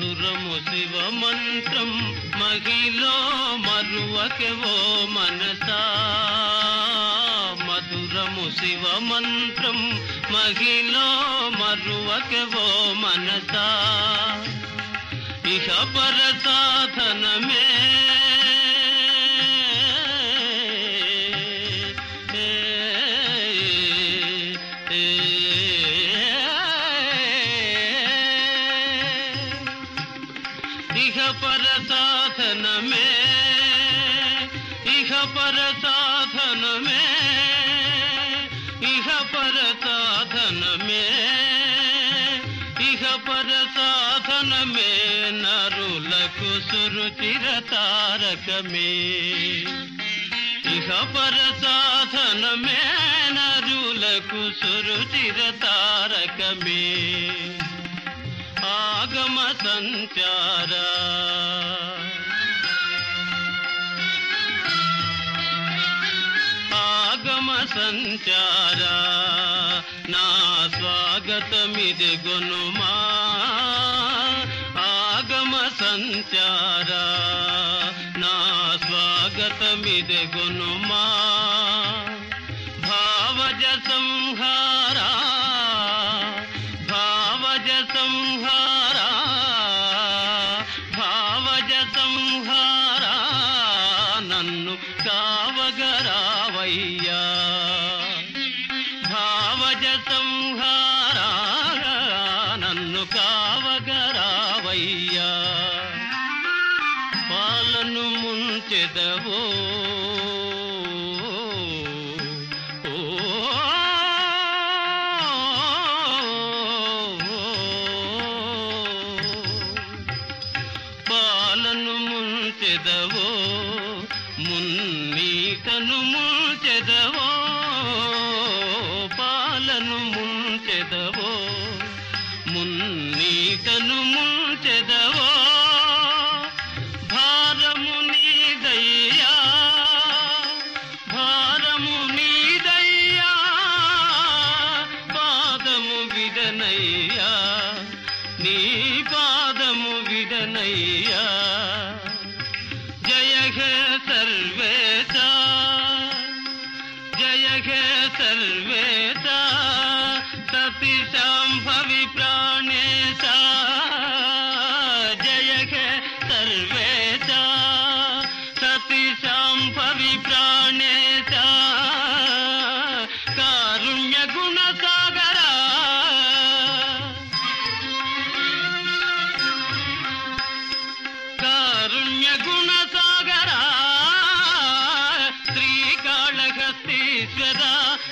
మధురము శివ మంత్రం మహిలో మరువకెవో మనసా మధురము శివ మంత్రం మహిలో మరువకెవో మనసా ఇహ పర సాధనమే ఇహ పర సాధనమే ఇహ పర సాధనమే ఇహ పర సాధనమే ఇహ పర సాధనమే నరులకు సురుచిర తారకమే ఇహ పర సాధనమే నరులకు సురుచిర తారకమే ఆగమ సంచార ఆగమ సంచార నా స్వాగతమిది గునుమా ఆగమ సంచార నా స్వాగతమిది గునుమా భావజ సంహారా? భావజ సంహారా? భావజ కావగరావయ్యా భావజ సంహారా నన్ను కావగరావయ్యా. పాలను ముంచెదవో. పాలను ముంచెదవో. పాలను ముంచెదవో పాలను ముంచెదవో మున్నీటను ముంచెదవో భారము నీదయ్యా భారము నీదయ్యా పాదము విడనయ్యా నీ పాదము విడనయ్యా. జయ సర్వేశ जगे सर्वेता सति सम्भवि प्राणेशा।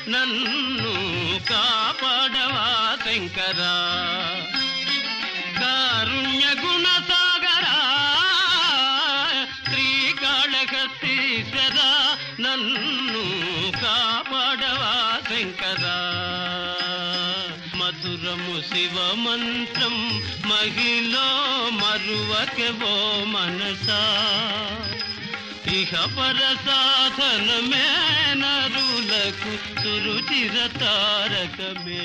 నన్ను కాపాడవా శంకరా? కారుణ్య గుణ సాగరా శ్రీకాళహస్తీశ్వర నన్ను కాపాడవా శంకరా? మధురము శివ మంత్రం మహిళ మరువకెవో మనసా? ఇహ పర సాధనమే నరులకు సురుచిర తారకమే